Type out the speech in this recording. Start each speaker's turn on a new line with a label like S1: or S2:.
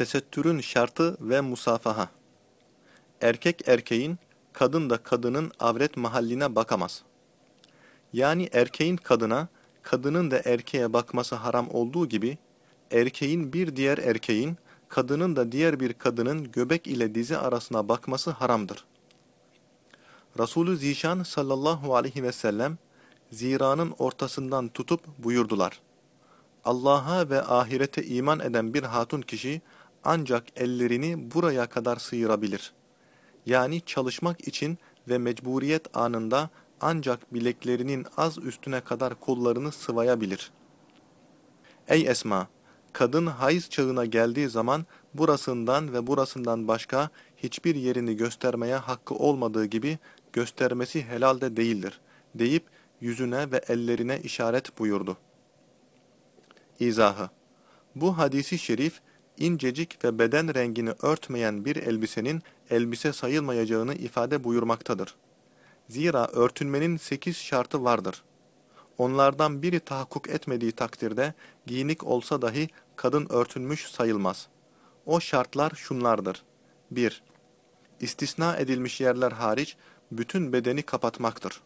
S1: Tesettürün şartı ve musafaha. Erkek erkeğin, kadın da kadının avret mahalline bakamaz. Yani erkeğin kadına, kadının da erkeğe bakması haram olduğu gibi, erkeğin bir diğer erkeğin, kadının da diğer bir kadının göbek ile dizi arasına bakması haramdır. Resulü Zişan sallallahu aleyhi ve sellem, ziranın ortasından tutup buyurdular. Allah'a ve ahirete iman eden bir hatun kişi, ancak ellerini buraya kadar sıyırabilir. Yani çalışmak için ve mecburiyet anında ancak bileklerinin az üstüne kadar kollarını sıvayabilir. Ey Esma! Kadın hayız çağına geldiği zaman burasından ve burasından başka hiçbir yerini göstermeye hakkı olmadığı gibi göstermesi helalde değildir deyip yüzüne ve ellerine işaret buyurdu. İzahı Bu hadisi şerif incecik ve beden rengini örtmeyen bir elbisenin elbise sayılmayacağını ifade buyurmaktadır. Zira örtünmenin sekiz şartı vardır. Onlardan biri tahakkuk etmediği takdirde giyinik olsa dahi kadın örtünmüş sayılmaz. O şartlar şunlardır. 1. İstisna edilmiş yerler hariç bütün bedeni kapatmaktır.